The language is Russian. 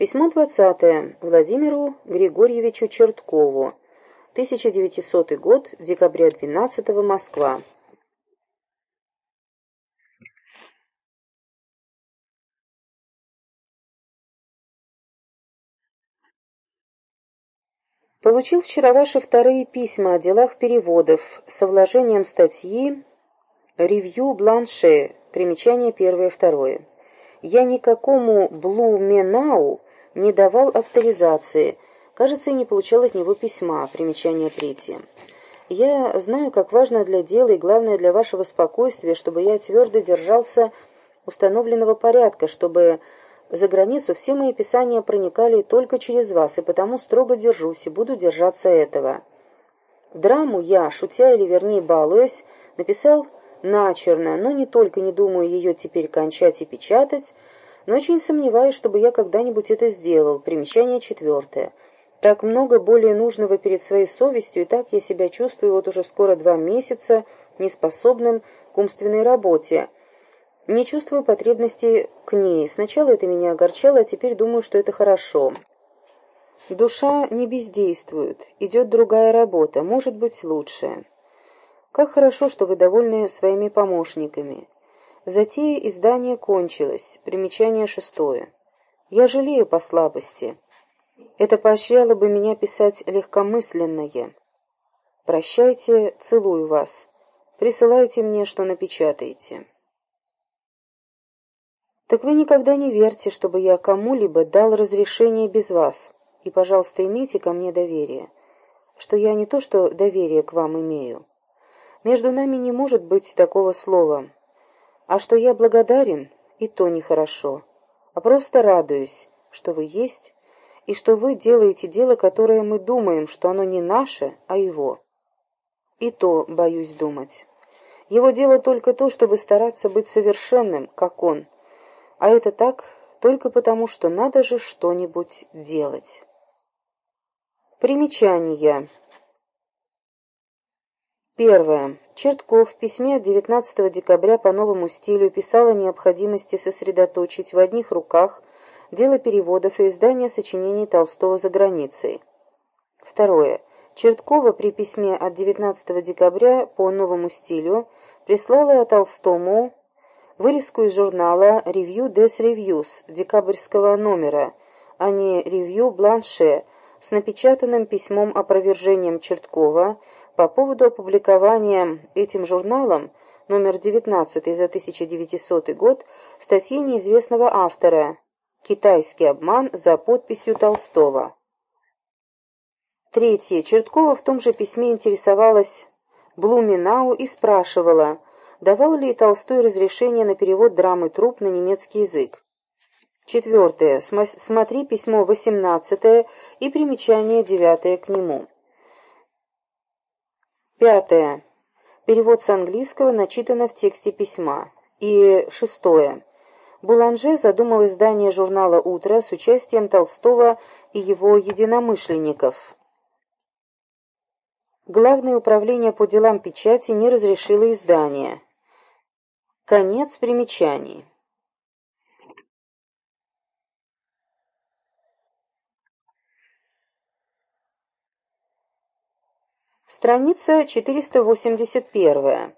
Письмо 20 Владимиру Григорьевичу Черткову. 1900 год, декабря 12 Москва. Получил вчера ваши вторые письма о делах переводов со вложением статьи «Ревью Бланше», примечание первое-второе. Я никакому Блуменау не давал авторизации, кажется, и не получал от него письма, примечание третье. Я знаю, как важно для дела и главное для вашего спокойствия, чтобы я твердо держался установленного порядка, чтобы за границу все мои писания проникали только через вас, и потому строго держусь и буду держаться этого. Драму я, шутя или вернее балуясь, написал начерно, но не только не думаю ее теперь кончать и печатать, но очень сомневаюсь, чтобы я когда-нибудь это сделал. Примечание четвертое. Так много более нужного перед своей совестью, и так я себя чувствую вот уже скоро два месяца неспособным к умственной работе. Не чувствую потребности к ней. Сначала это меня огорчало, а теперь думаю, что это хорошо. Душа не бездействует, идет другая работа, может быть лучшая. Как хорошо, что вы довольны своими помощниками. Затея издания кончилась. Примечание шестое. Я жалею по слабости. Это поощряло бы меня писать легкомысленное. Прощайте, целую вас. Присылайте мне, что напечатаете. Так вы никогда не верьте, чтобы я кому-либо дал разрешение без вас. И, пожалуйста, имейте ко мне доверие. Что я не то, что доверие к вам имею. Между нами не может быть такого слова а что я благодарен, и то нехорошо, а просто радуюсь, что вы есть, и что вы делаете дело, которое мы думаем, что оно не наше, а его. И то боюсь думать. Его дело только то, чтобы стараться быть совершенным, как он, а это так только потому, что надо же что-нибудь делать. Примечания. Первое. Чертков в письме от 19 декабря по новому стилю писал о необходимости сосредоточить в одних руках дело переводов и издания сочинений Толстого за границей. Второе. Черткова при письме от 19 декабря по новому стилю прислала Толстому вырезку из журнала «Review des Reviews» декабрьского номера, а не «Review Бланше» с напечатанным письмом опровержением Черткова по поводу опубликования этим журналом номер 19 за 1900 год статьи неизвестного автора «Китайский обман» за подписью Толстого. Третье. Черткова в том же письме интересовалась Блуминау и спрашивала, давал ли Толстой разрешение на перевод драмы «Труп» на немецкий язык. Четвертое. Смотри письмо 18 и примечание 9 к нему. Пятое. Перевод с английского начитано в тексте письма. И шестое. Буланже задумал издание журнала «Утро» с участием Толстого и его единомышленников. Главное управление по делам печати не разрешило издание. Конец примечаний. Страница 481.